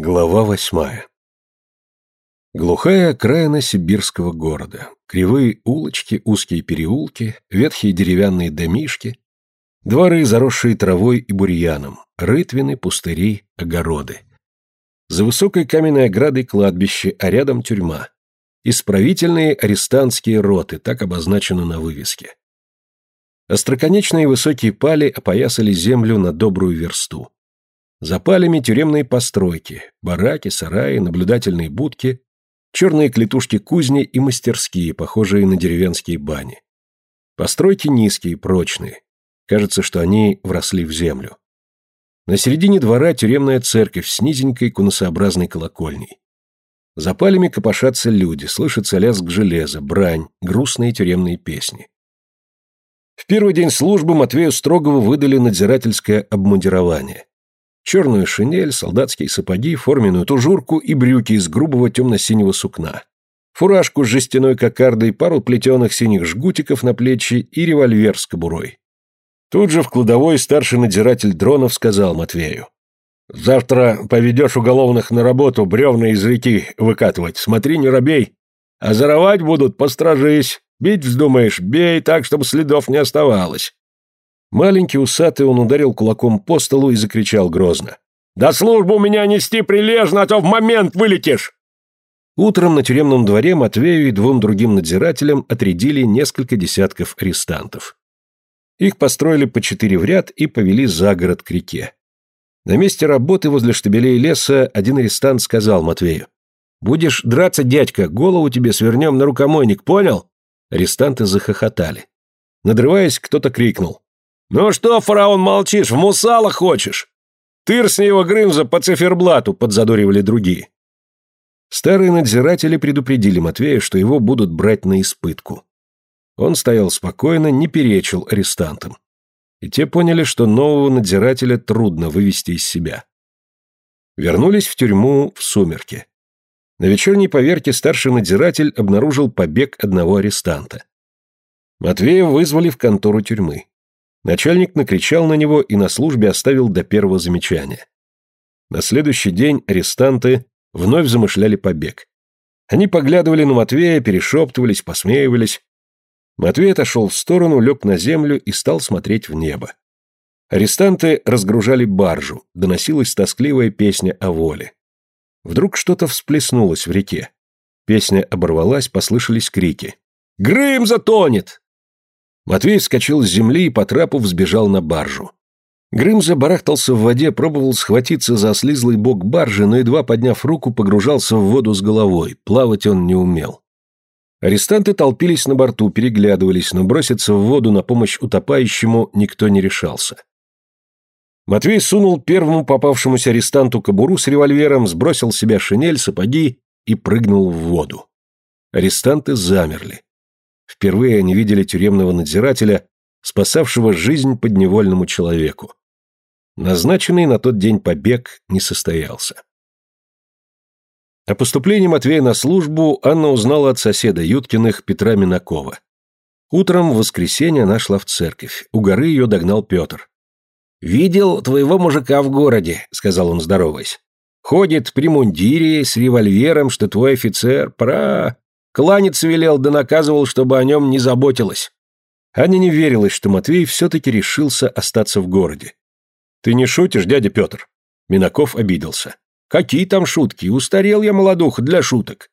Глава восьмая Глухая окраина сибирского города. Кривые улочки, узкие переулки, ветхие деревянные домишки, дворы, заросшие травой и бурьяном, рытвины, пустыри, огороды. За высокой каменной оградой кладбище, а рядом тюрьма. Исправительные арестантские роты, так обозначено на вывеске. Остроконечные высокие пали опоясали землю на добрую версту. За палями тюремные постройки, бараки, сараи, наблюдательные будки, черные клетушки кузни и мастерские, похожие на деревенские бани. Постройки низкие, прочные. Кажется, что они вросли в землю. На середине двора тюремная церковь с низенькой конусообразной колокольней. За палями копошатся люди, слышится лязг железа, брань, грустные тюремные песни. В первый день службы Матвею Строгову выдали надзирательское обмундирование черную шинель, солдатские сапоги, форменную тужурку и брюки из грубого темно-синего сукна, фуражку с жестяной кокардой, пару плетеных синих жгутиков на плечи и револьвер с кобурой. Тут же в кладовой старший надзиратель дронов сказал Матвею. «Завтра поведешь уголовных на работу бревна из реки выкатывать. Смотри, не робей. А заровать будут, постражись. Бить вздумаешь, бей так, чтобы следов не оставалось. Маленький усатый он ударил кулаком по столу и закричал грозно. «Да службу меня нести прилежно, а то в момент вылетишь!» Утром на тюремном дворе Матвею и двум другим надзирателям отрядили несколько десятков арестантов. Их построили по четыре в ряд и повели за город к реке. На месте работы возле штабелей леса один арестант сказал Матвею. «Будешь драться, дядька, голову тебе свернем на рукомойник, понял?» Арестанты захохотали. Надрываясь, кто-то крикнул. «Ну что, фараон, молчишь, в мусала хочешь?» «Тыр с него Грымза по циферблату», — подзадоривали другие. Старые надзиратели предупредили Матвея, что его будут брать на испытку. Он стоял спокойно, не перечил арестантам. И те поняли, что нового надзирателя трудно вывести из себя. Вернулись в тюрьму в сумерки. На вечерней поверке старший надзиратель обнаружил побег одного арестанта. Матвея вызвали в контору тюрьмы. Начальник накричал на него и на службе оставил до первого замечания. На следующий день арестанты вновь замышляли побег. Они поглядывали на Матвея, перешептывались, посмеивались. Матвей отошел в сторону, лег на землю и стал смотреть в небо. Арестанты разгружали баржу, доносилась тоскливая песня о воле. Вдруг что-то всплеснулось в реке. Песня оборвалась, послышались крики. «Грым затонет! Матвей вскочил с земли и по трапу взбежал на баржу. Грым забарахтался в воде, пробовал схватиться за слизлый бок баржи, но едва подняв руку, погружался в воду с головой. Плавать он не умел. Арестанты толпились на борту, переглядывались, но броситься в воду на помощь утопающему никто не решался. Матвей сунул первому попавшемуся арестанту кобуру с револьвером, сбросил с себя шинель, сапоги и прыгнул в воду. Арестанты замерли. Впервые они видели тюремного надзирателя, спасавшего жизнь подневольному человеку. Назначенный на тот день побег не состоялся. О поступлении Матвея на службу Анна узнала от соседа Юткиных Петра Минакова. Утром в воскресенье она шла в церковь. У горы ее догнал Петр. «Видел твоего мужика в городе», — сказал он, здороваясь. «Ходит при мундире, с револьвером, что твой офицер, пора...» Кланяться велел, да наказывал, чтобы о нем не заботилась. Аня не верилась, что Матвей все-таки решился остаться в городе. «Ты не шутишь, дядя Петр?» Минаков обиделся. «Какие там шутки? Устарел я, молодух, для шуток».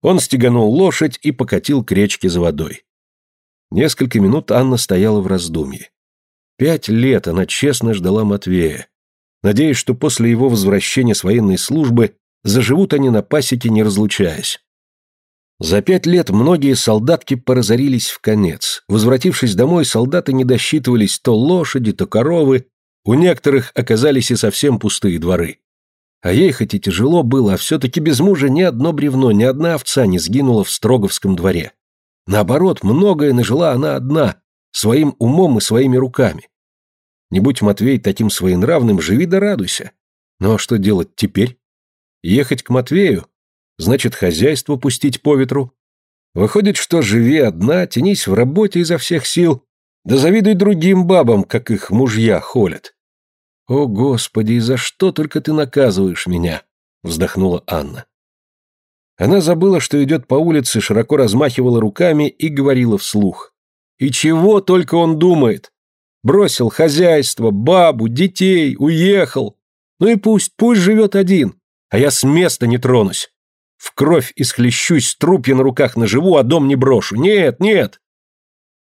Он стеганул лошадь и покатил к речке за водой. Несколько минут Анна стояла в раздумье. Пять лет она честно ждала Матвея, надеясь, что после его возвращения с военной службы заживут они на пасеке, не разлучаясь. За пять лет многие солдатки поразорились в конец. Возвратившись домой, солдаты не досчитывались то лошади, то коровы, у некоторых оказались и совсем пустые дворы. А ей хоть и тяжело было, а все-таки без мужа ни одно бревно, ни одна овца не сгинула в Строговском дворе. Наоборот, многое нажила она одна, своим умом и своими руками. Не будь Матвей таким своенравным, живи да радуйся. Ну а что делать теперь? Ехать к Матвею? Значит, хозяйство пустить по ветру? Выходит, что живи одна, тянись в работе изо всех сил, да завидуй другим бабам, как их мужья холят. О, Господи, и за что только ты наказываешь меня? вздохнула Анна. Она забыла, что идет по улице, широко размахивала руками и говорила вслух. И чего только он думает? Бросил хозяйство, бабу, детей, уехал. Ну и пусть, пусть живет один, а я с места не тронусь. В кровь исхлещусь, трупья на руках наживу, а дом не брошу. Нет, нет.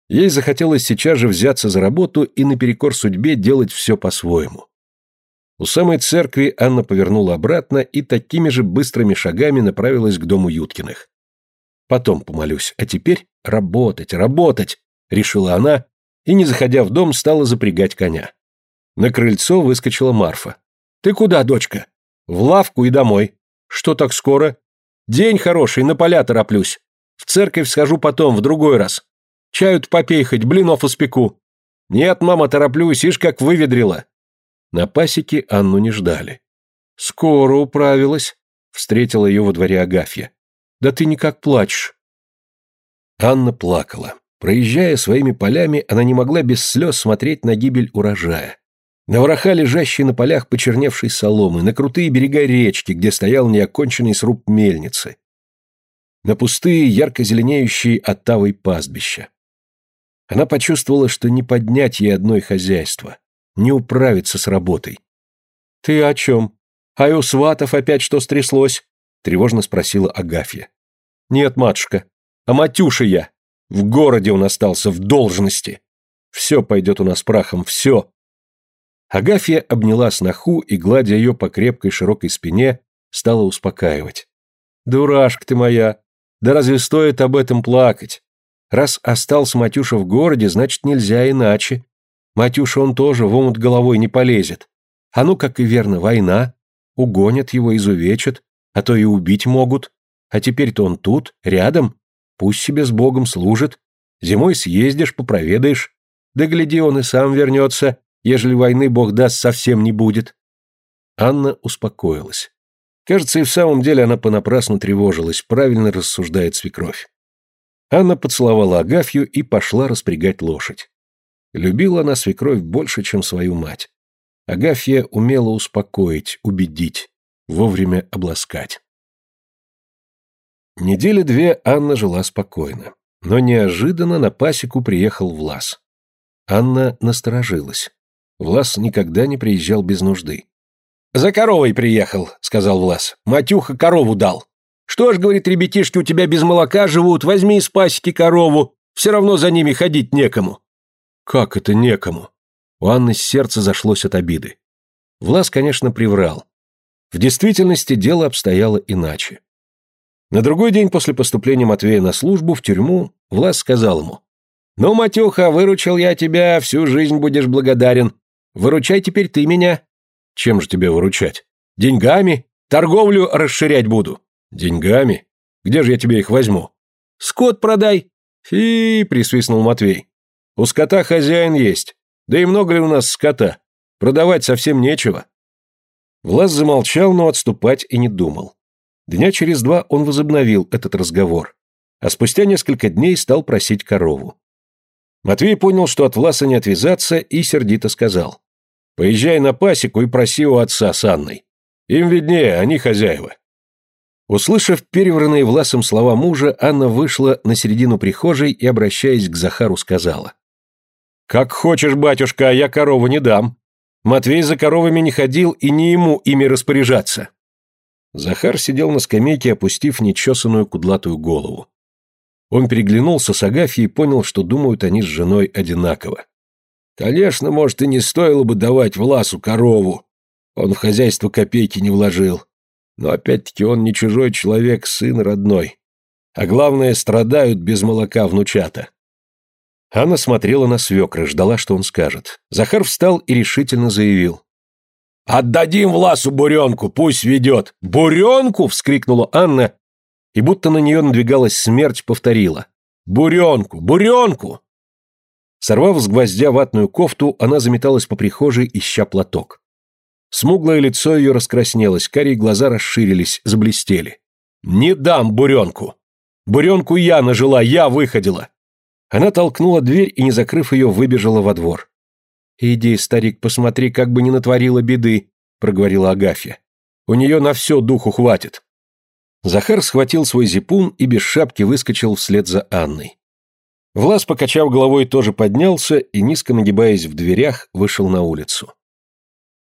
Ей захотелось сейчас же взяться за работу и наперекор судьбе делать все по-своему. У самой церкви Анна повернула обратно и такими же быстрыми шагами направилась к дому Юткиных. «Потом помолюсь, а теперь работать, работать!» — решила она и, не заходя в дом, стала запрягать коня. На крыльцо выскочила Марфа. «Ты куда, дочка?» «В лавку и домой». «Что так скоро?» «День хороший, на поля тороплюсь. В церковь схожу потом, в другой раз. Чают попей хоть, блинов испеку». «Нет, мама, тороплюсь, ишь как выведрила». На пасеке Анну не ждали. «Скоро управилась», — встретила ее во дворе Агафья. «Да ты никак плачешь». Анна плакала. Проезжая своими полями, она не могла без слез смотреть на гибель урожая. На вороха, лежащей на полях почерневшей соломы, на крутые берега речки, где стоял неоконченный сруб мельницы, на пустые, ярко зеленеющие оттавой пастбища. Она почувствовала, что не поднять ей одной хозяйство, не управиться с работой. «Ты о чем? А у сватов опять что стряслось?» — тревожно спросила Агафья. «Нет, матушка, а Матюша я. В городе он остался, в должности. Все пойдет у нас прахом, все. Агафья обняла сноху и, гладя ее по крепкой широкой спине, стала успокаивать. «Дурашка ты моя! Да разве стоит об этом плакать? Раз остался Матюша в городе, значит, нельзя иначе. Матюша он тоже в омут головой не полезет. А ну, как и верно, война. Угонят его, изувечат, а то и убить могут. А теперь-то он тут, рядом, Пусть себе с Богом служит. Зимой съездишь, попроведаешь. Да гляди, он и сам вернется, ежели войны Бог даст совсем не будет. Анна успокоилась. Кажется, и в самом деле она понапрасну тревожилась, правильно рассуждает свекровь. Анна поцеловала Агафью и пошла распрягать лошадь. Любила она свекровь больше, чем свою мать. Агафья умела успокоить, убедить, вовремя обласкать. Недели две Анна жила спокойно. Но неожиданно на пасеку приехал Влас. Анна насторожилась. Влас никогда не приезжал без нужды. «За коровой приехал», — сказал Влас. «Матюха корову дал. Что ж, — говорит, — ребятишки у тебя без молока живут, возьми из пасеки корову, все равно за ними ходить некому». «Как это некому?» У Анны сердце зашлось от обиды. Влас, конечно, приврал. В действительности дело обстояло иначе. На другой день после поступления Матвея на службу в тюрьму Влас сказал ему. «Ну, Матюха, выручил я тебя, всю жизнь будешь благодарен. Выручай теперь ты меня». «Чем же тебе выручать? Деньгами? Торговлю расширять буду». «Деньгами? Где же я тебе их возьму?» «Скот продай». «Фи!» — присвистнул Матвей. «У скота хозяин есть. Да и много ли у нас скота? Продавать совсем нечего». Влас замолчал, но отступать и не думал. Дня через два он возобновил этот разговор, а спустя несколько дней стал просить корову. Матвей понял, что от Власа не отвязаться, и сердито сказал. «Поезжай на пасеку и проси у отца с Анной. Им виднее, они хозяева». Услышав перевранные Власом слова мужа, Анна вышла на середину прихожей и, обращаясь к Захару, сказала. «Как хочешь, батюшка, а я корову не дам. Матвей за коровами не ходил, и не ему ими распоряжаться». Захар сидел на скамейке, опустив нечесанную кудлатую голову. Он переглянулся с Агафьей и понял, что думают они с женой одинаково. Конечно, может, и не стоило бы давать Власу корову. Он в хозяйство копейки не вложил. Но опять-таки он не чужой человек, сын родной. А главное, страдают без молока внучата. Анна смотрела на свекра, ждала, что он скажет. Захар встал и решительно заявил. «Отдадим Власу буренку, пусть ведет!» «Буренку!» — вскрикнула Анна, и будто на нее надвигалась смерть, повторила. «Буренку! Буренку!» Сорвав с гвоздя ватную кофту, она заметалась по прихожей, ища платок. Смуглое лицо ее раскраснелось, карие глаза расширились, заблестели. «Не дам буренку! Буренку я нажила, я выходила!» Она толкнула дверь и, не закрыв ее, выбежала во двор. «Иди, старик, посмотри, как бы не натворила беды», — проговорила Агафья. У нее на все духу хватит. Захар схватил свой зипун и без шапки выскочил вслед за Анной. Влас, покачав головой, тоже поднялся и, низко нагибаясь в дверях, вышел на улицу.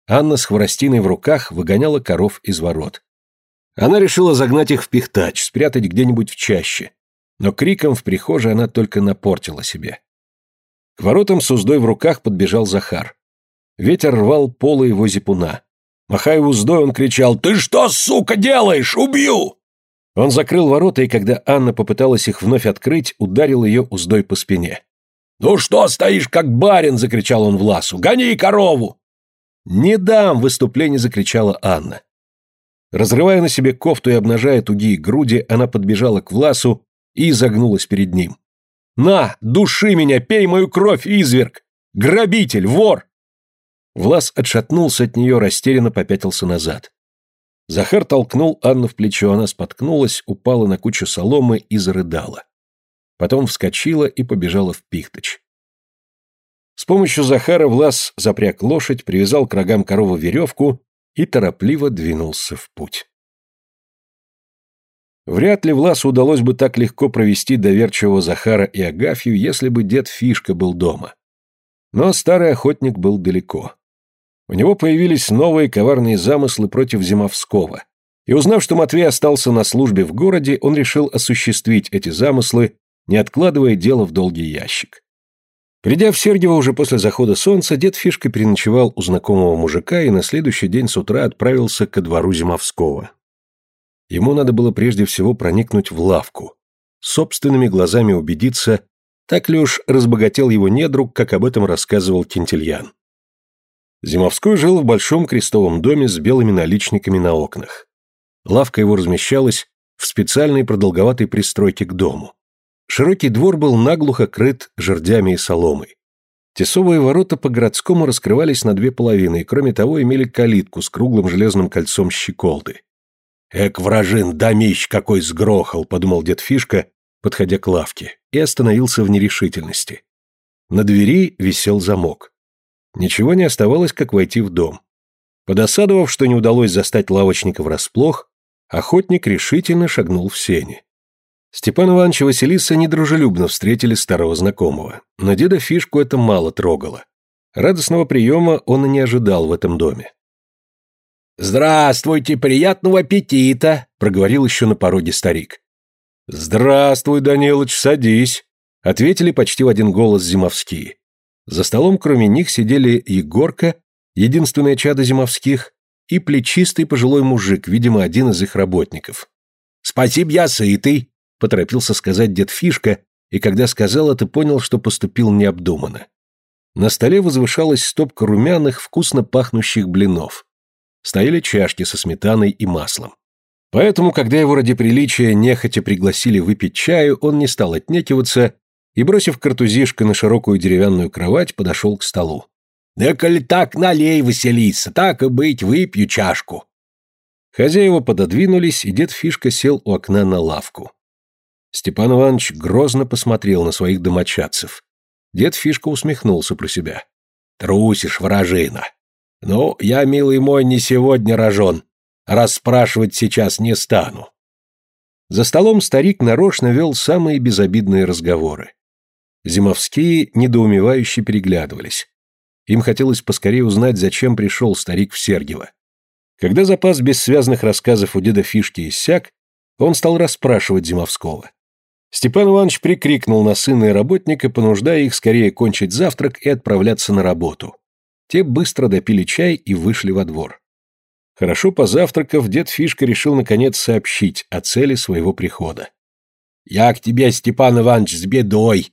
Анна с хворостиной в руках выгоняла коров из ворот. Она решила загнать их в пихтач, спрятать где-нибудь в чаще. Но криком в прихожей она только напортила себе. К воротам с уздой в руках подбежал Захар. Ветер рвал полы его зипуна. Махая уздой, он кричал «Ты что, сука, делаешь? Убью!» Он закрыл ворота, и когда Анна попыталась их вновь открыть, ударил ее уздой по спине. «Ну что стоишь, как барин?» — закричал он Власу. «Гони корову!» «Не дам!» — выступление закричала Анна. Разрывая на себе кофту и обнажая тугие груди, она подбежала к Власу и изогнулась перед ним. «На, души меня, пей мою кровь, изверг! Грабитель, вор!» Влас отшатнулся от нее, растерянно попятился назад. Захар толкнул Анну в плечо, она споткнулась, упала на кучу соломы и зарыдала. Потом вскочила и побежала в Пихточ. С помощью Захара Влас запряг лошадь, привязал к рогам корову веревку и торопливо двинулся в путь. Вряд ли Власу удалось бы так легко провести доверчивого Захара и Агафью, если бы дед Фишка был дома. Но старый охотник был далеко. У него появились новые коварные замыслы против Зимовского. И узнав, что Матвей остался на службе в городе, он решил осуществить эти замыслы, не откладывая дело в долгий ящик. Придя в Сергиево уже после захода солнца, дед Фишка переночевал у знакомого мужика и на следующий день с утра отправился ко двору Зимовского. Ему надо было прежде всего проникнуть в лавку, собственными глазами убедиться, так ли уж разбогател его недруг, как об этом рассказывал Кентильян. Зимовской жил в большом крестовом доме с белыми наличниками на окнах. Лавка его размещалась в специальной продолговатой пристройке к дому. Широкий двор был наглухо крыт жердями и соломой. Тесовые ворота по-городскому раскрывались на две половины и, кроме того, имели калитку с круглым железным кольцом щеколды. «Эк, вражин, домищ какой сгрохал!» — подумал дед Фишка, подходя к лавке, и остановился в нерешительности. На двери висел замок. Ничего не оставалось, как войти в дом. Подосадовав, что не удалось застать лавочника врасплох, охотник решительно шагнул в сени. Степан Иванович и Василиса недружелюбно встретили старого знакомого, но деда Фишку это мало трогало. Радостного приема он и не ожидал в этом доме. «Здравствуйте, приятного аппетита!» — проговорил еще на пороге старик. «Здравствуй, Данилыч, садись!» — ответили почти в один голос зимовские. За столом кроме них сидели Егорка, единственное чадо зимовских, и плечистый пожилой мужик, видимо, один из их работников. «Спасибо, я сытый», — поторопился сказать дед Фишка, и когда сказал это, понял, что поступил необдуманно. На столе возвышалась стопка румяных, вкусно пахнущих блинов. Стояли чашки со сметаной и маслом. Поэтому, когда его ради приличия нехотя пригласили выпить чаю, он не стал отнекиваться и, бросив картузишко на широкую деревянную кровать, подошел к столу. «Да коль так налей, Василиса, так и быть, выпью чашку». Хозяева пододвинулись, и дед Фишка сел у окна на лавку. Степан Иванович грозно посмотрел на своих домочадцев. Дед Фишка усмехнулся про себя. «Трусишь, вражина! Ну, я, милый мой, не сегодня рожен. Расспрашивать сейчас не стану». За столом старик нарочно вел самые безобидные разговоры. Зимовские недоумевающе переглядывались. Им хотелось поскорее узнать, зачем пришел старик в Сергиево. Когда запас бессвязных рассказов у деда Фишки иссяк, он стал расспрашивать Зимовского. Степан Иванович прикрикнул на сына и работника, понуждая их скорее кончить завтрак и отправляться на работу. Те быстро допили чай и вышли во двор. Хорошо позавтракав, дед Фишка решил наконец сообщить о цели своего прихода. «Я к тебе, Степан Иванович, с бедой!»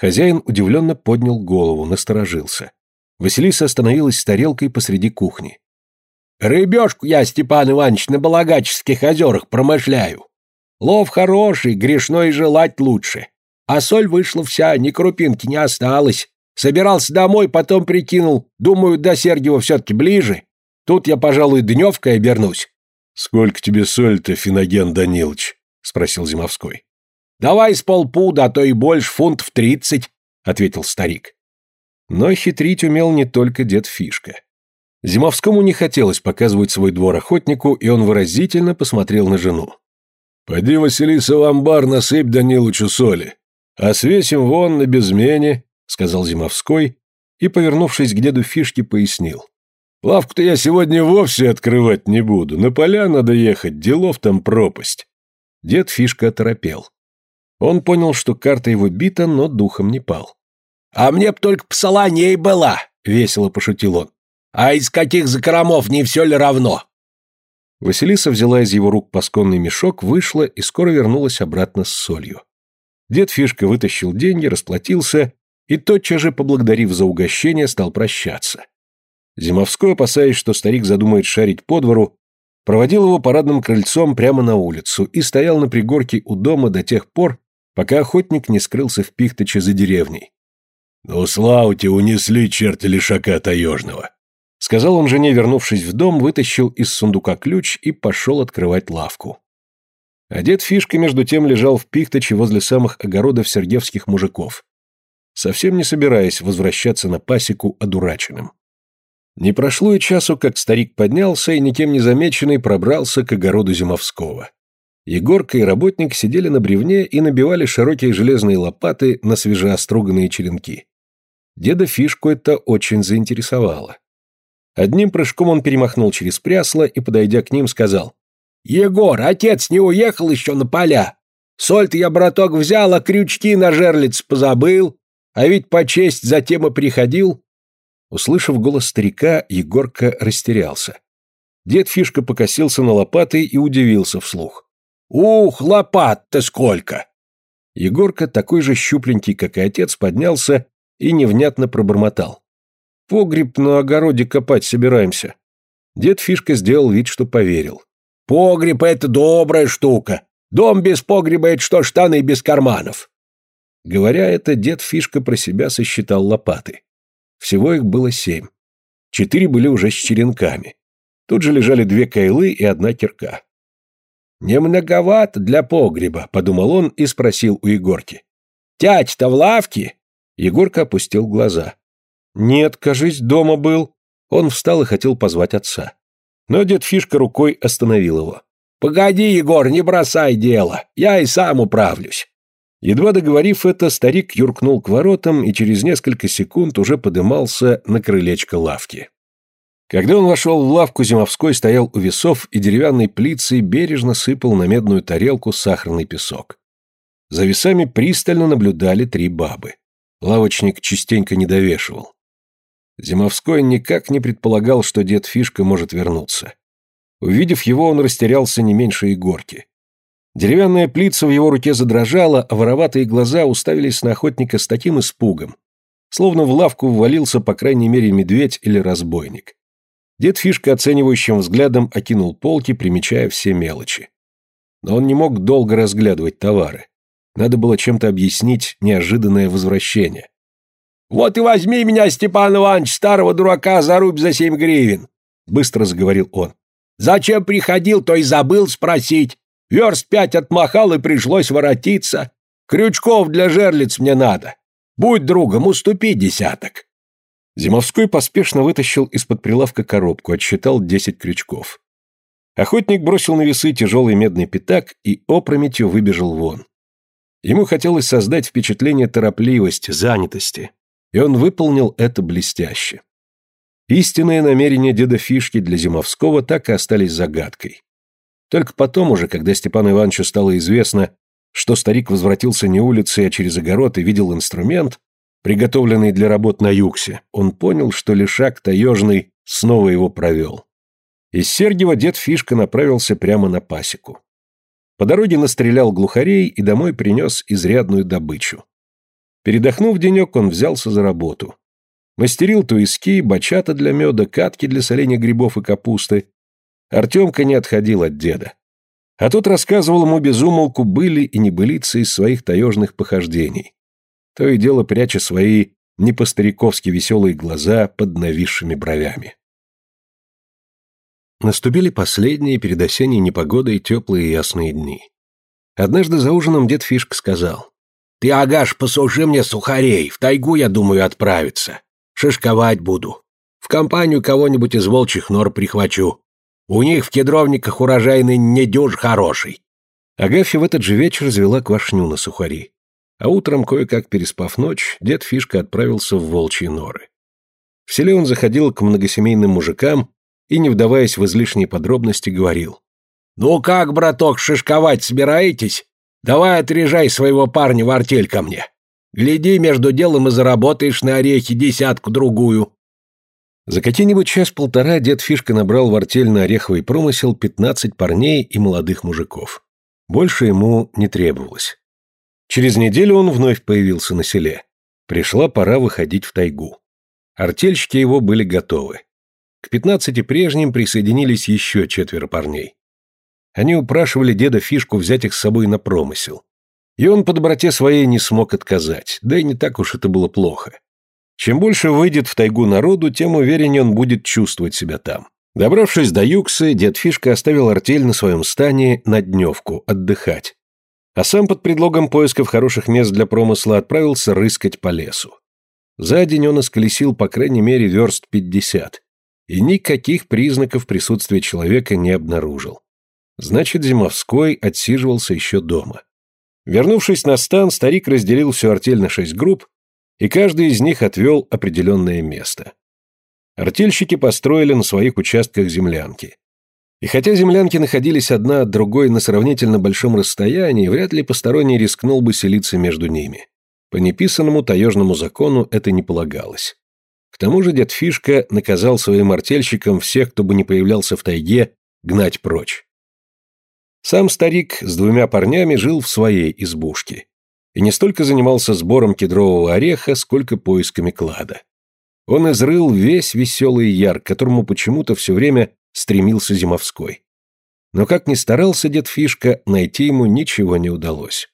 Хозяин удивленно поднял голову, насторожился. Василиса остановилась с тарелкой посреди кухни. «Рыбешку я, Степан Иванович, на Балагаческих озерах промышляю. Лов хороший, грешно и желать лучше. А соль вышла вся, ни крупинки не осталось. Собирался домой, потом прикинул, думаю, до Сергиева все-таки ближе. Тут я, пожалуй, дневкой обернусь. — Сколько тебе соль-то, Финоген Данилович? — спросил Зимовской. «Давай с полпуда, а то и больше, фунтов тридцать», — ответил старик. Но хитрить умел не только дед Фишка. Зимовскому не хотелось показывать свой двор охотнику, и он выразительно посмотрел на жену. «Пойди, Василиса, в амбар насыпь Данилычу соли, а свесим вон на безмене», — сказал Зимовской, и, повернувшись к деду Фишке, пояснил. «Лавку-то я сегодня вовсе открывать не буду, на поля надо ехать, делов там пропасть». Дед Фишка оторопел. Он понял, что карта его бита, но духом не пал. «А мне б только псаланей была!» — весело пошутил он. «А из каких закромов не все ли равно?» Василиса взяла из его рук пасконный мешок, вышла и скоро вернулась обратно с солью. Дед Фишка вытащил деньги, расплатился и, тотчас же, поблагодарив за угощение, стал прощаться. Зимовской, опасаясь, что старик задумает шарить по двору, проводил его парадным крыльцом прямо на улицу и стоял на пригорке у дома до тех пор, пока охотник не скрылся в Пихточе за деревней. «Ну, славьте, унесли черти лишака таежного!» Сказал он жене, вернувшись в дом, вытащил из сундука ключ и пошел открывать лавку. А дед Фишка, между тем, лежал в Пихточе возле самых огородов сергевских мужиков, совсем не собираясь возвращаться на пасеку одураченным. Не прошло и часу, как старик поднялся и, никем не замеченный, пробрался к огороду Зимовского. Егорка и работник сидели на бревне и набивали широкие железные лопаты на свежеоструганные черенки. Деда Фишку это очень заинтересовало. Одним прыжком он перемахнул через прясло и, подойдя к ним, сказал. «Егор, отец не уехал еще на поля. Соль-то я, браток, взял, а крючки на жерлиц позабыл. А ведь по честь затем и приходил». Услышав голос старика, Егорка растерялся. Дед Фишка покосился на лопаты и удивился вслух. «Ух, лопат-то сколько!» Егорка, такой же щупленький, как и отец, поднялся и невнятно пробормотал. «Погреб на огороде копать собираемся». Дед Фишка сделал вид, что поверил. «Погреб — это добрая штука. Дом без погреба — это что, штаны без карманов?» Говоря это, дед Фишка про себя сосчитал лопаты. Всего их было семь. Четыре были уже с черенками. Тут же лежали две кайлы и одна кирка. «Не многовато для погреба», — подумал он и спросил у Егорки. «Тять-то в лавке?» Егорка опустил глаза. «Нет, кажись, дома был». Он встал и хотел позвать отца. Но дед Фишка рукой остановил его. «Погоди, Егор, не бросай дело. Я и сам управлюсь». Едва договорив это, старик юркнул к воротам и через несколько секунд уже подымался на крылечко лавки. Когда он вошел в лавку, Зимовской стоял у весов и деревянной плицей бережно сыпал на медную тарелку сахарный песок. За весами пристально наблюдали три бабы. Лавочник частенько не довешивал. Зимовской никак не предполагал, что дед Фишка может вернуться. Увидев его, он растерялся не меньше Егорки. Деревянная плица в его руке задрожала, а вороватые глаза уставились на охотника с таким испугом, словно в лавку ввалился, по крайней мере, медведь или разбойник. Дед Фишка оценивающим взглядом окинул полки, примечая все мелочи. Но он не мог долго разглядывать товары. Надо было чем-то объяснить неожиданное возвращение. «Вот и возьми меня, Степан Иванович, старого дурака, за рубь за семь гривен!» Быстро заговорил он. «Зачем приходил, то и забыл спросить. Верст пять отмахал, и пришлось воротиться. Крючков для жерлиц мне надо. Будь другом, уступи десяток». Зимовской поспешно вытащил из-под прилавка коробку, отсчитал десять крючков. Охотник бросил на весы тяжелый медный пятак и опрометью выбежал вон. Ему хотелось создать впечатление торопливости, занятости, и он выполнил это блестяще. Истинные намерения деда Фишки для Зимовского так и остались загадкой. Только потом уже, когда Степану Ивановичу стало известно, что старик возвратился не улицей, а через огород и видел инструмент, приготовленный для работ на юксе, он понял, что лишак таежный снова его провел. Из Сергиева дед Фишка направился прямо на пасеку. По дороге настрелял глухарей и домой принес изрядную добычу. Передохнув денек, он взялся за работу. Мастерил туиски, бачата для меда, катки для соления грибов и капусты. Артемка не отходил от деда. А тот рассказывал ему безумолку были и небылицы из своих таежных похождений то и дело пряча свои не по-стариковски веселые глаза под нависшими бровями. Наступили последние перед осенней непогодой теплые ясные дни. Однажды за ужином дед Фишка сказал, «Ты, Агаш, посуши мне сухарей, в тайгу, я думаю, отправиться. Шишковать буду. В компанию кого-нибудь из волчьих нор прихвачу. У них в кедровниках урожайный недюж хороший. Агафья в этот же вечер завела квашню на сухари. А утром, кое-как переспав ночь, дед Фишка отправился в волчьи норы. В селе он заходил к многосемейным мужикам и, не вдаваясь в излишние подробности, говорил. «Ну как, браток, шишковать собираетесь? Давай отрежай своего парня в артель ко мне. Гляди, между делом и заработаешь на орехи десятку-другую». За какие-нибудь час-полтора дед Фишка набрал в артель на ореховый промысел пятнадцать парней и молодых мужиков. Больше ему не требовалось. Через неделю он вновь появился на селе. Пришла пора выходить в тайгу. Артельщики его были готовы. К пятнадцати прежним присоединились еще четверо парней. Они упрашивали деда Фишку взять их с собой на промысел. И он по доброте своей не смог отказать, да и не так уж это было плохо. Чем больше выйдет в тайгу народу, тем увереннее он будет чувствовать себя там. Добравшись до Юксы, дед Фишка оставил артель на своем стане на дневку, отдыхать а сам под предлогом поисков хороших мест для промысла отправился рыскать по лесу. За день он исколесил по крайней мере верст пятьдесят, и никаких признаков присутствия человека не обнаружил. Значит, Зимовской отсиживался еще дома. Вернувшись на стан, старик разделил всю артель на шесть групп, и каждый из них отвел определенное место. Артельщики построили на своих участках землянки. И хотя землянки находились одна от другой на сравнительно большом расстоянии, вряд ли посторонний рискнул бы селиться между ними. По неписанному таежному закону это не полагалось. К тому же дед Фишка наказал своим артельщикам всех, кто бы не появлялся в тайге, гнать прочь. Сам старик с двумя парнями жил в своей избушке и не столько занимался сбором кедрового ореха, сколько поисками клада. Он изрыл весь веселый яр, которому почему-то все время стремился Зимовской. Но как ни старался дед Фишка, найти ему ничего не удалось.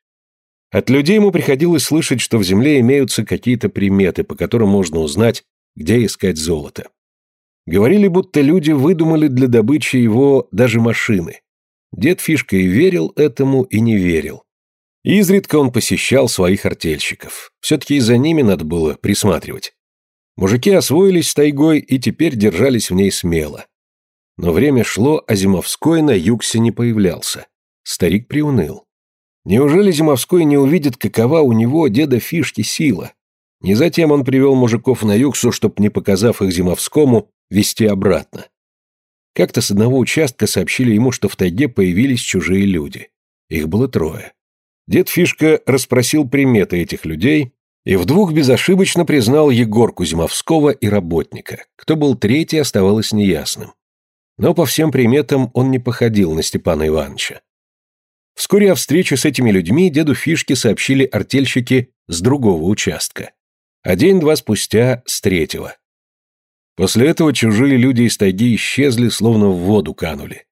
От людей ему приходилось слышать, что в земле имеются какие-то приметы, по которым можно узнать, где искать золото. Говорили, будто люди выдумали для добычи его даже машины. Дед Фишка и верил этому, и не верил. Изредка он посещал своих артельщиков. Все-таки и за ними надо было присматривать. Мужики освоились с тайгой и теперь держались в ней смело. Но время шло, а Зимовской на Юксе не появлялся. Старик приуныл. Неужели Зимовской не увидит, какова у него, деда Фишки, сила? Не затем он привел мужиков на Юксу, чтоб, не показав их Зимовскому, вести обратно. Как-то с одного участка сообщили ему, что в тайге появились чужие люди. Их было трое. Дед Фишка расспросил приметы этих людей и в двух безошибочно признал Егорку Зимовского и работника. Кто был третий, оставалось неясным но по всем приметам он не походил на Степана Ивановича. Вскоре о встрече с этими людьми деду Фишке сообщили артельщики с другого участка, а день-два спустя с третьего. После этого чужие люди из тайги исчезли, словно в воду канули.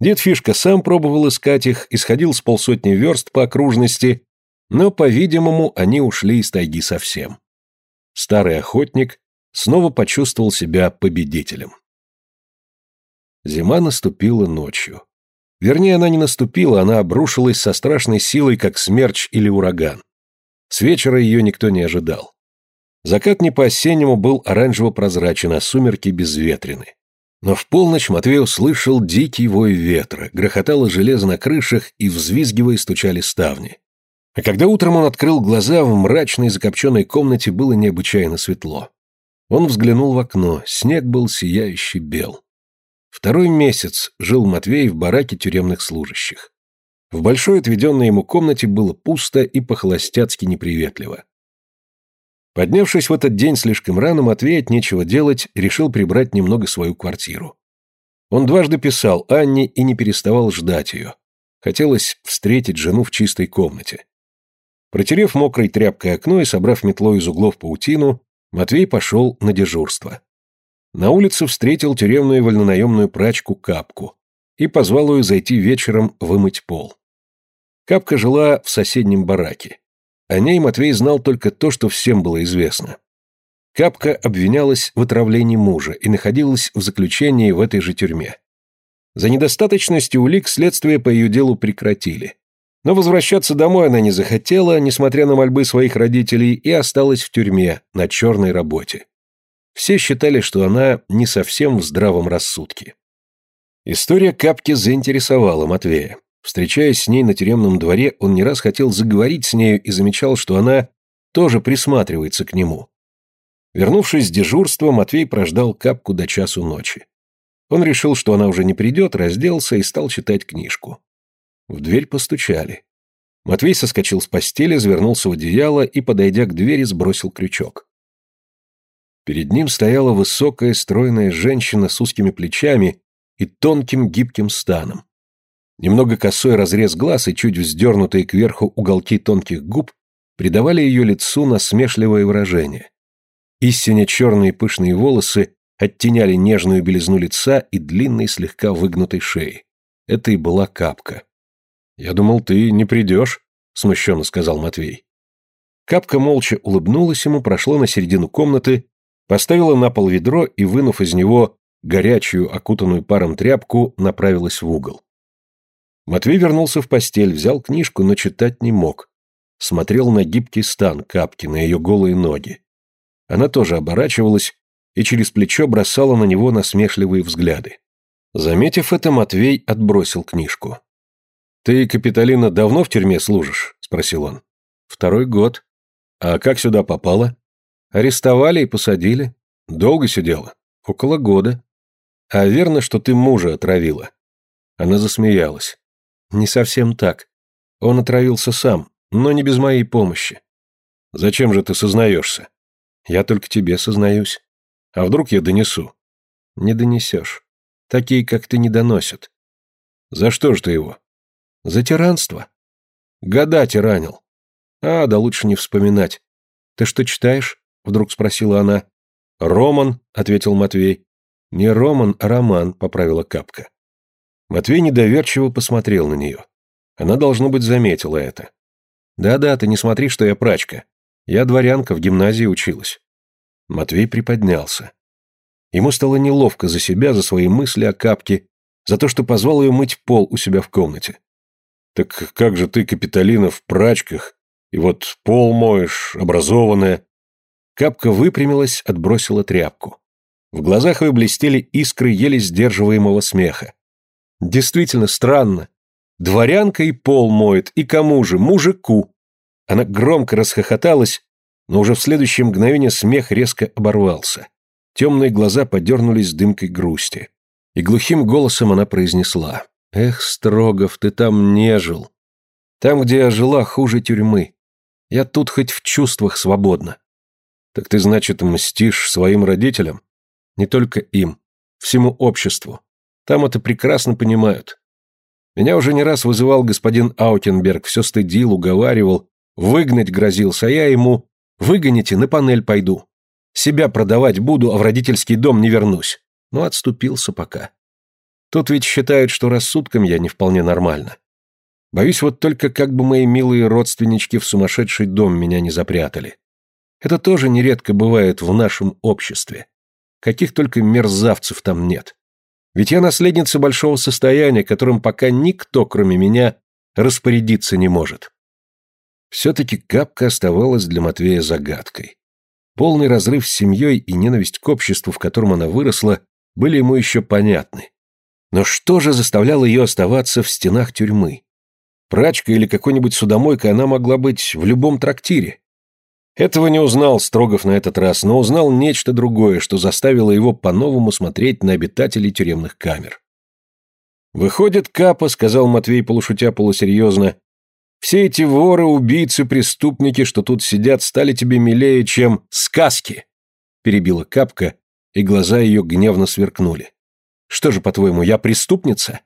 Дед Фишка сам пробовал искать их, исходил с полсотни верст по окружности, но, по-видимому, они ушли из тайги совсем. Старый охотник снова почувствовал себя победителем. Зима наступила ночью. Вернее, она не наступила, она обрушилась со страшной силой, как смерч или ураган. С вечера ее никто не ожидал. Закат не по-осеннему был оранжево-прозрачен, а сумерки безветрены. Но в полночь Матвей услышал дикий вой ветра, грохотало железо на крышах и, взвизгивая, стучали ставни. А когда утром он открыл глаза, в мрачной закопченной комнате было необычайно светло. Он взглянул в окно, снег был сияющий бел. Второй месяц жил Матвей в бараке тюремных служащих. В большой отведенной ему комнате было пусто и по-холостяцки неприветливо. Поднявшись в этот день слишком рано, Матвей от нечего делать решил прибрать немного свою квартиру. Он дважды писал Анне и не переставал ждать ее. Хотелось встретить жену в чистой комнате. Протерев мокрой тряпкой окно и собрав метлой из углов паутину, Матвей пошел на дежурство. На улице встретил тюремную вольнонаемную прачку Капку и позвал ее зайти вечером вымыть пол. Капка жила в соседнем бараке. О ней Матвей знал только то, что всем было известно. Капка обвинялась в отравлении мужа и находилась в заключении в этой же тюрьме. За недостаточностью улик следствие по ее делу прекратили. Но возвращаться домой она не захотела, несмотря на мольбы своих родителей, и осталась в тюрьме на черной работе. Все считали, что она не совсем в здравом рассудке. История Капки заинтересовала Матвея. Встречаясь с ней на тюремном дворе, он не раз хотел заговорить с нею и замечал, что она тоже присматривается к нему. Вернувшись с дежурства, Матвей прождал Капку до часу ночи. Он решил, что она уже не придет, разделся и стал читать книжку. В дверь постучали. Матвей соскочил с постели, завернулся в одеяло и, подойдя к двери, сбросил крючок. Перед ним стояла высокая, стройная женщина с узкими плечами и тонким гибким станом. Немного косой разрез глаз и чуть вздернутые кверху уголки тонких губ придавали ее лицу насмешливое выражение. Истинно черные пышные волосы оттеняли нежную белизну лица и длинной слегка выгнутой шеи. Это и была капка. «Я думал, ты не придешь», — смущенно сказал Матвей. Капка молча улыбнулась ему, прошла на середину комнаты, поставила на пол ведро и, вынув из него горячую, окутанную паром тряпку, направилась в угол. Матвей вернулся в постель, взял книжку, но читать не мог. Смотрел на гибкий стан капки, на ее голые ноги. Она тоже оборачивалась и через плечо бросала на него насмешливые взгляды. Заметив это, Матвей отбросил книжку. «Ты, Капитолина, давно в тюрьме служишь?» – спросил он. «Второй год. А как сюда попала?» «Арестовали и посадили. Долго сидела?» «Около года. А верно, что ты мужа отравила?» Она засмеялась. «Не совсем так. Он отравился сам, но не без моей помощи». «Зачем же ты сознаешься?» «Я только тебе сознаюсь. А вдруг я донесу?» «Не донесешь. Такие, как ты, не доносят». «За что ж ты его?» «За тиранство». «Года тиранил». «А, да лучше не вспоминать. Ты что читаешь?» — вдруг спросила она. «Роман», — ответил Матвей. «Не Роман, а Роман», — поправила Капка. Матвей недоверчиво посмотрел на нее. Она, должно быть, заметила это. «Да-да, ты не смотри, что я прачка. Я дворянка, в гимназии училась». Матвей приподнялся. Ему стало неловко за себя, за свои мысли о капке, за то, что позвал ее мыть пол у себя в комнате. «Так как же ты, Капитолина, в прачках, и вот пол моешь, образованная?» Капка выпрямилась, отбросила тряпку. В глазах ее блестели искры еле сдерживаемого смеха. «Действительно странно. Дворянка и пол моет, и кому же? Мужику!» Она громко расхохоталась, но уже в следующее мгновение смех резко оборвался. Темные глаза подернулись дымкой грусти. И глухим голосом она произнесла. «Эх, Строгов, ты там не жил. Там, где я жила, хуже тюрьмы. Я тут хоть в чувствах свободна». «Так ты, значит, мстишь своим родителям?» «Не только им. Всему обществу. Там это прекрасно понимают. Меня уже не раз вызывал господин Аутенберг, все стыдил, уговаривал, выгнать грозился, а я ему «выгоните, на панель пойду». Себя продавать буду, а в родительский дом не вернусь. Но отступился пока. Тут ведь считают, что рассудком я не вполне нормально. Боюсь вот только, как бы мои милые родственнички в сумасшедший дом меня не запрятали. Это тоже нередко бывает в нашем обществе. Каких только мерзавцев там нет. Ведь я наследница большого состояния, которым пока никто, кроме меня, распорядиться не может. Все-таки Капка оставалась для Матвея загадкой. Полный разрыв с семьей и ненависть к обществу, в котором она выросла, были ему еще понятны. Но что же заставляло ее оставаться в стенах тюрьмы? Прачка или какой-нибудь судомойка она могла быть в любом трактире. Этого не узнал Строгов на этот раз, но узнал нечто другое, что заставило его по-новому смотреть на обитателей тюремных камер. «Выходит, Капа», — сказал Матвей полушутя полусерьезно, все эти воры, убийцы, преступники, что тут сидят, стали тебе милее, чем сказки!» Перебила Капка, и глаза ее гневно сверкнули. «Что же, по-твоему, я преступница?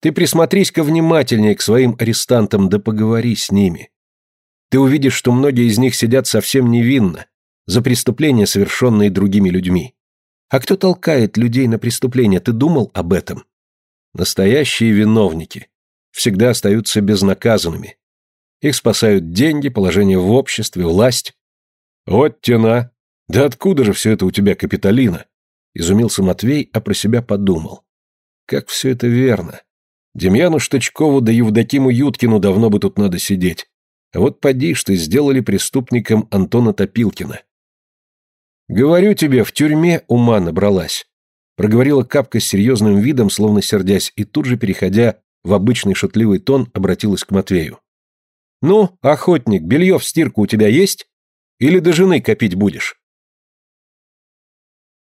Ты присмотрись-ка внимательнее к своим арестантам, да поговори с ними. Ты увидишь, что многие из них сидят совсем невинно, за преступления, совершенные другими людьми. А кто толкает людей на преступления, ты думал об этом? Настоящие виновники всегда остаются безнаказанными, их спасают деньги, положение в обществе, власть. Вот тена. Да откуда же все это у тебя, Капитолина? Изумился Матвей, а про себя подумал. Как все это верно. Демьяну Штычкову да Евдокиму Юткину давно бы тут надо сидеть. Вот поди, что сделали преступником Антона Топилкина. Говорю тебе, в тюрьме ума набралась. Проговорила Капка с серьезным видом, словно сердясь, и тут же, переходя в обычный шутливый тон, обратилась к Матвею. «Ну, охотник, белье в стирку у тебя есть? Или до жены копить будешь?»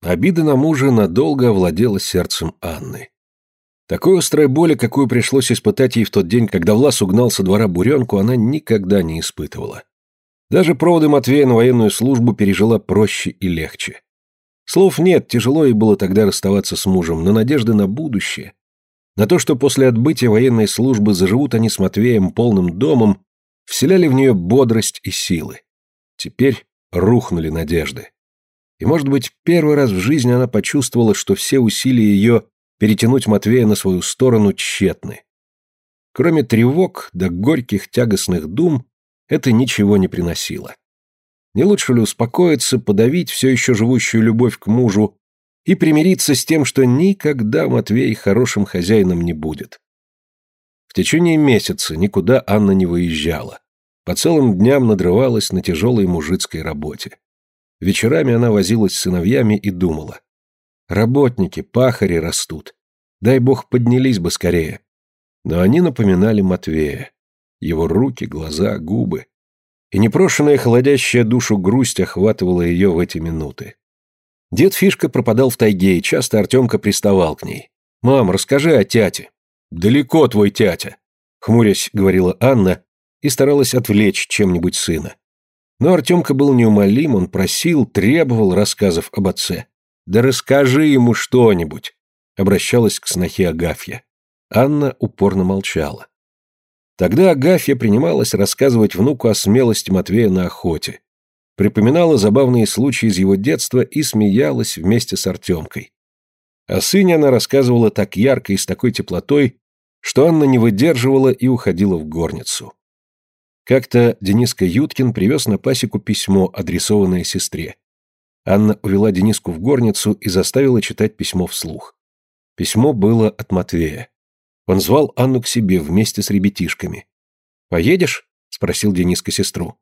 Обида на мужа надолго овладела сердцем Анны. Такой острой боли, какую пришлось испытать ей в тот день, когда Влас угнал со двора буренку, она никогда не испытывала. Даже проводы Матвея на военную службу пережила проще и легче. Слов нет, тяжело ей было тогда расставаться с мужем, но надежды на будущее, на то, что после отбытия военной службы заживут они с Матвеем полным домом, вселяли в нее бодрость и силы. Теперь рухнули надежды. И, может быть, первый раз в жизни она почувствовала, что все усилия ее перетянуть Матвея на свою сторону тщетны. Кроме тревог да горьких тягостных дум, это ничего не приносило. Не лучше ли успокоиться, подавить все еще живущую любовь к мужу и примириться с тем, что никогда Матвей хорошим хозяином не будет? В течение месяца никуда Анна не выезжала. По целым дням надрывалась на тяжелой мужицкой работе. Вечерами она возилась с сыновьями и думала. Работники, пахари растут. Дай бог поднялись бы скорее. Но они напоминали Матвея. Его руки, глаза, губы. И непрошенная холодящая душу грусть охватывала ее в эти минуты. Дед Фишка пропадал в тайге, и часто Артемка приставал к ней. «Мам, расскажи о тяте». «Далеко твой тятя», — хмурясь говорила Анна и старалась отвлечь чем-нибудь сына. Но Артемка был неумолим, он просил, требовал рассказов об отце. «Да расскажи ему что-нибудь», — обращалась к снохе Агафья. Анна упорно молчала. Тогда Агафья принималась рассказывать внуку о смелости Матвея на охоте, припоминала забавные случаи из его детства и смеялась вместе с Артемкой. О сыне она рассказывала так ярко и с такой теплотой, что Анна не выдерживала и уходила в горницу. Как-то Дениска Юткин привез на пасеку письмо, адресованное сестре. Анна увела Дениску в горницу и заставила читать письмо вслух. Письмо было от Матвея. Он звал Анну к себе вместе с ребятишками. «Поедешь?» — спросил Дениска сестру.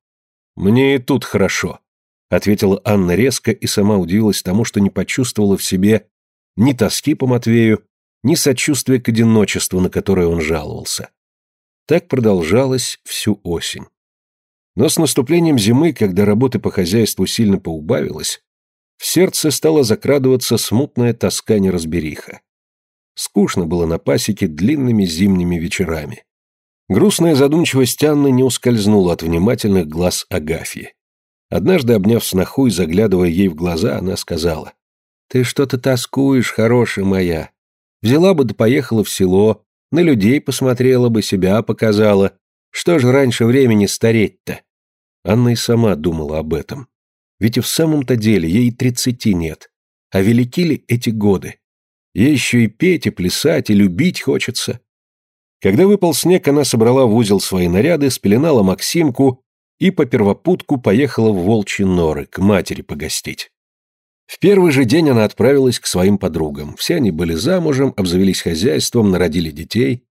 «Мне и тут хорошо», — ответила Анна резко и сама удивилась тому, что не почувствовала в себе ни тоски по Матвею, ни сочувствия к одиночеству, на которое он жаловался. Так продолжалось всю осень. Но с наступлением зимы, когда работы по хозяйству сильно поубавилось, в сердце стала закрадываться смутная тоска-неразбериха. Скучно было на пасеке длинными зимними вечерами. Грустная задумчивость Анны не ускользнула от внимательных глаз Агафьи. Однажды, обняв сноху и заглядывая ей в глаза, она сказала, «Ты что-то тоскуешь, хорошая моя. Взяла бы да поехала в село, на людей посмотрела бы, себя показала. Что же раньше времени стареть-то? Анна и сама думала об этом. Ведь и в самом-то деле ей тридцати нет. А велики ли эти годы? Ей еще и петь, и плясать, и любить хочется. Когда выпал снег, она собрала в узел свои наряды, спеленала Максимку и по первопутку поехала в волчьи норы, к матери погостить. В первый же день она отправилась к своим подругам. Все они были замужем, обзавелись хозяйством, народили детей.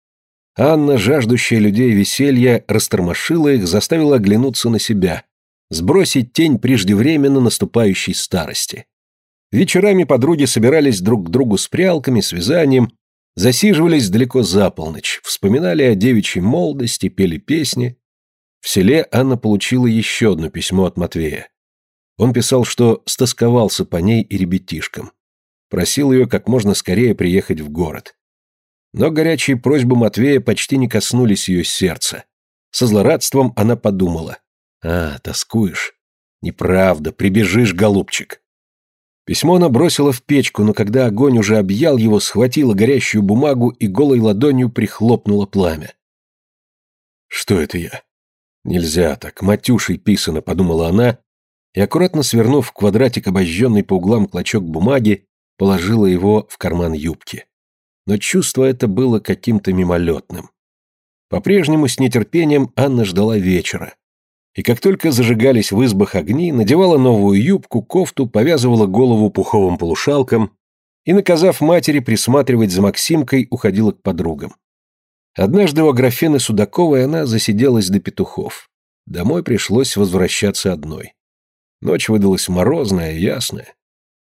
Анна, жаждущая людей веселья, растормошила их, заставила оглянуться на себя, сбросить тень преждевременно наступающей старости. Вечерами подруги собирались друг к другу с прялками, с вязанием, засиживались далеко за полночь, вспоминали о девичьей молодости, пели песни. В селе Анна получила еще одно письмо от Матвея. Он писал, что стосковался по ней и ребятишкам. Просил ее как можно скорее приехать в город. Но горячие просьбы Матвея почти не коснулись ее сердца. Со злорадством она подумала. «А, тоскуешь? Неправда, прибежишь, голубчик». Письмо она бросила в печку, но когда огонь уже объял его, схватила горящую бумагу и голой ладонью прихлопнула пламя. «Что это я?» «Нельзя так, матюшей писано», — подумала она и, аккуратно свернув в квадратик обожженный по углам клочок бумаги, положила его в карман юбки. Но чувство это было каким-то мимолетным. По-прежнему с нетерпением Анна ждала вечера. И как только зажигались в избах огни, надевала новую юбку, кофту, повязывала голову пуховым полушалком и, наказав матери присматривать за Максимкой, уходила к подругам. Однажды у Аграфены Судаковой она засиделась до петухов. Домой пришлось возвращаться одной. Ночь выдалась морозная, ясная.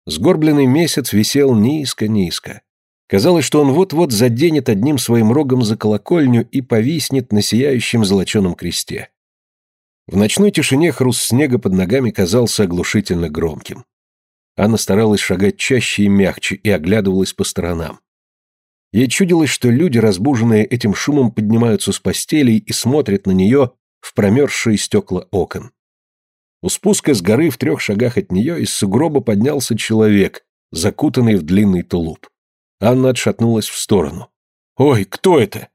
Сгорбленный месяц висел низко-низко. Казалось, что он вот-вот заденет одним своим рогом за колокольню и повиснет на сияющем золоченом кресте. В ночной тишине хруст снега под ногами казался оглушительно громким. Анна старалась шагать чаще и мягче и оглядывалась по сторонам. Ей чудилось, что люди, разбуженные этим шумом, поднимаются с постелей и смотрят на нее в промерзшие стекла окон. У спуска с горы в трех шагах от нее из сугроба поднялся человек, закутанный в длинный тулуп. Анна отшатнулась в сторону. «Ой, кто это?»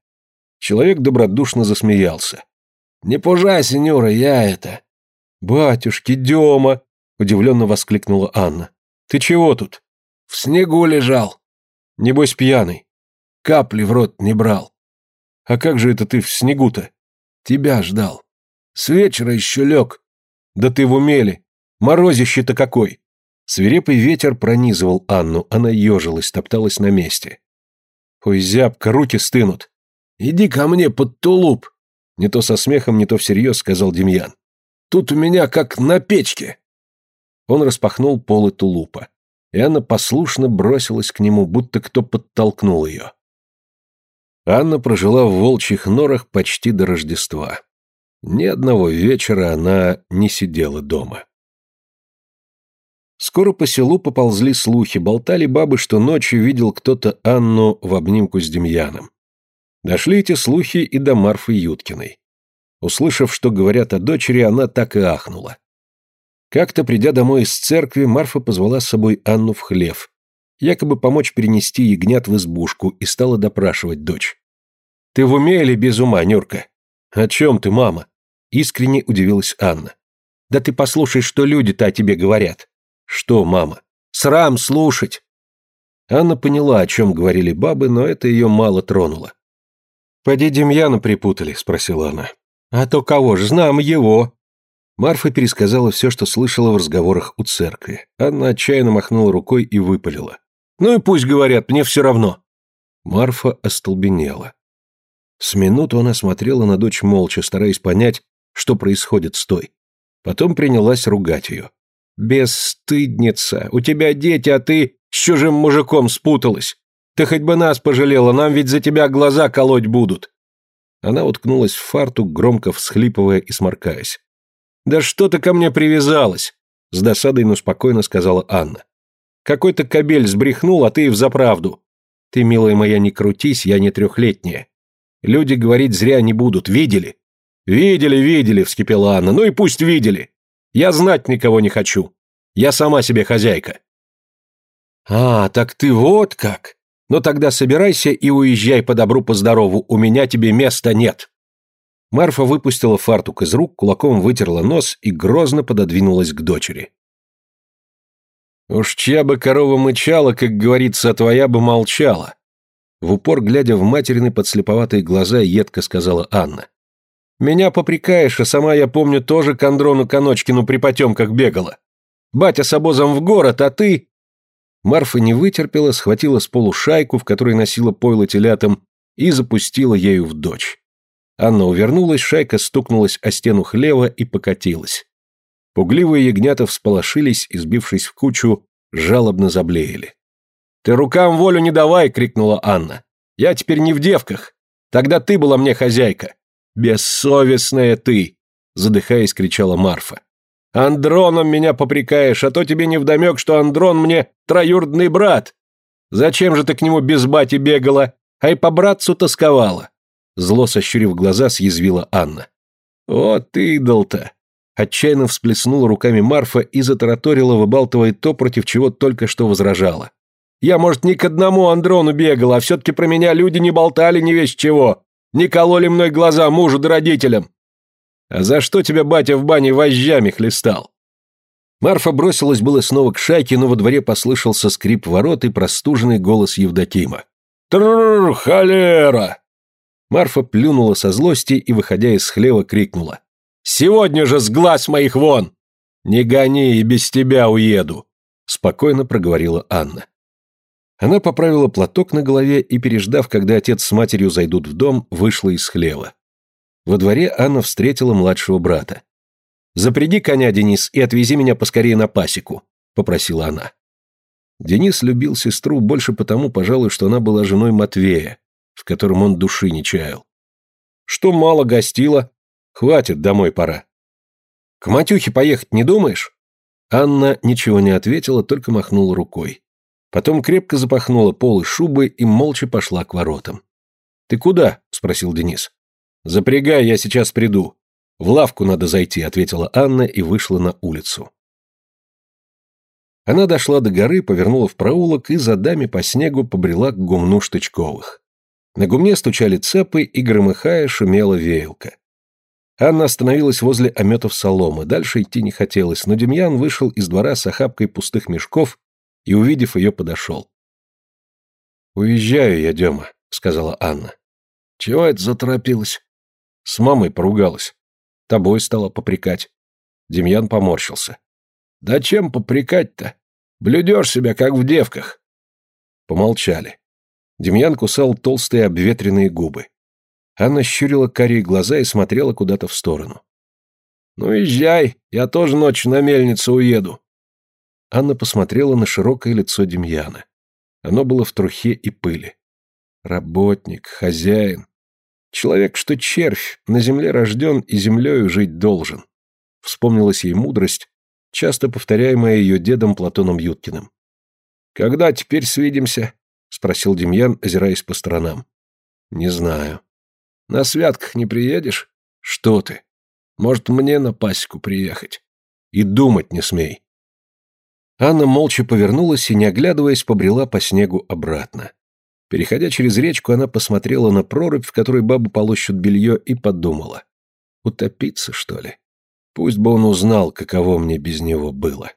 Человек добродушно засмеялся. «Не пужайся, Нюра, я это...» «Батюшки, Дема!» — удивленно воскликнула Анна. «Ты чего тут?» «В снегу лежал». «Небось пьяный». «Капли в рот не брал». «А как же это ты в снегу-то?» «Тебя ждал. С вечера еще лег». «Да ты в умеле. Морозище-то какой!» Свирепый ветер пронизывал Анну, она ежилась, топталась на месте. «Ой, зябко, руки стынут. Иди ко мне под тулуп!» Не то со смехом, не то всерьез, сказал Демьян. «Тут у меня как на печке!» Он распахнул полы тулупа, и Анна послушно бросилась к нему, будто кто подтолкнул ее. Анна прожила в волчьих норах почти до Рождества. Ни одного вечера она не сидела дома. Скоро по селу поползли слухи, болтали бабы, что ночью видел кто-то Анну в обнимку с Демьяном. Дошли эти слухи и до Марфы Юткиной. Услышав, что говорят о дочери, она так и ахнула. Как-то, придя домой из церкви, Марфа позвала с собой Анну в хлев, якобы помочь перенести ягнят в избушку, и стала допрашивать дочь. «Ты в уме или без ума, Нюрка?» «О чем ты, мама?» Искренне удивилась Анна. «Да ты послушай, что люди-то о тебе говорят». «Что, мама?» «Срам слушать!» Анна поняла, о чем говорили бабы, но это ее мало тронуло. «Поди Демьяна припутали?» – спросила она. «А то кого ж, знам его!» Марфа пересказала все, что слышала в разговорах у церкви. Анна отчаянно махнула рукой и выпалила. «Ну и пусть говорят, мне все равно». Марфа остолбенела. С минуту она смотрела на дочь молча, стараясь понять, что происходит с той. Потом принялась ругать ее. «Бесстыдница! У тебя дети, а ты с чужим мужиком спуталась! Ты хоть бы нас пожалела, нам ведь за тебя глаза колоть будут!» Она уткнулась в фартук, громко всхлипывая и сморкаясь. «Да что ты ко мне привязалась?» С досадой, но спокойно сказала Анна. «Какой-то кобель сбрехнул, а ты и взаправду. Ты, милая моя, не крутись, я не трехлетняя. Люди говорить зря не будут, видели?» «Видели, видели», — вскипела Анна. «Ну и пусть видели. Я знать никого не хочу. Я сама себе хозяйка». «А, так ты вот как. Но тогда собирайся и уезжай по добру, по здорову. У меня тебе места нет». Марфа выпустила фартук из рук, кулаком вытерла нос и грозно пододвинулась к дочери. «Уж чья бы корова мычала, как говорится, а твоя бы молчала!» В упор, глядя в материны подслеповатые глаза, едко сказала Анна. «Меня попрекаешь, а сама, я помню, тоже к Андрону Коночкину при потемках бегала. Батя с обозом в город, а ты...» Марфа не вытерпела, схватила с полу шайку, в которой носила пойло телятам, и запустила ею в дочь. Анна увернулась, шайка стукнулась о стену хлева и покатилась. Пугливые ягнята всполошились и, сбившись в кучу, жалобно заблеяли. «Ты рукам волю не давай!» — крикнула Анна. «Я теперь не в девках. Тогда ты была мне хозяйка». «Бессовестная ты!» — задыхаясь, кричала Марфа. «Андроном меня попрекаешь, а то тебе невдомек, что Андрон мне троюродный брат. Зачем же ты к нему без бати бегала, а и по братцу тосковала?» Зло сощурив глаза, съязвила Анна. «Вот идол-то!» Отчаянно всплеснула руками Марфа и затараторила, выбалтывая то, против чего только что возражала. «Я, может, не к одному Андрону бегала, а все-таки про меня люди не болтали ни весь чего, не кололи мной глаза мужу да родителям. А за что тебя батя в бане вожжами хлестал?» Марфа бросилась было снова к шайке, но во дворе послышался скрип ворот и простуженный голос Евдокима. «Трррр, холера! Марфа плюнула со злости и, выходя из хлева, крикнула. «Сегодня же с глаз моих вон!» «Не гони, и без тебя уеду!» Спокойно проговорила Анна. Она поправила платок на голове и, переждав, когда отец с матерью зайдут в дом, вышла из хлева. Во дворе Анна встретила младшего брата. «Запряги коня, Денис, и отвези меня поскорее на пасеку», — попросила она. Денис любил сестру больше потому, пожалуй, что она была женой Матвея, в котором он души не чаял. «Что мало гостила? Хватит, домой пора». «К Матюхе поехать не думаешь?» Анна ничего не ответила, только махнула рукой. Потом крепко запахнула полы шубы и молча пошла к воротам. «Ты куда?» — спросил Денис. «Запрягай, я сейчас приду. В лавку надо зайти», — ответила Анна и вышла на улицу. Она дошла до горы, повернула в проулок и за дами по снегу побрела к гумну Штычковых. На гумне стучали цепы и, громыхая, шумела веялка. Анна остановилась возле ометов соломы, дальше идти не хотелось, но Демьян вышел из двора с охапкой пустых мешков и, увидев ее, подошел. «Уезжаю я, Дема», — сказала Анна. «Чего это заторопилась?» «С мамой поругалась. Тобой стала попрекать». Демьян поморщился. «Да чем попрекать-то? Блюдешь себя, как в девках». Помолчали. Демьян кусал толстые обветренные губы. Анна щурила карие глаза и смотрела куда-то в сторону. «Ну, езжай, я тоже ночью на мельницу уеду». Анна посмотрела на широкое лицо Демьяна. Оно было в трухе и пыли. Работник, хозяин. Человек, что червь, на земле рожден и землею жить должен. Вспомнилась ей мудрость, часто повторяемая ее дедом Платоном Юткиным. «Когда теперь свидимся?» — спросил Демьян, озираясь по сторонам. «Не знаю». «На святках не приедешь?» «Что ты? Может, мне на пасеку приехать?» «И думать не смей». Анна молча повернулась и, не оглядываясь, побрела по снегу обратно. Переходя через речку, она посмотрела на прорубь, в которой бабы полощут белье, и подумала. Утопиться, что ли? Пусть бы он узнал, каково мне без него было.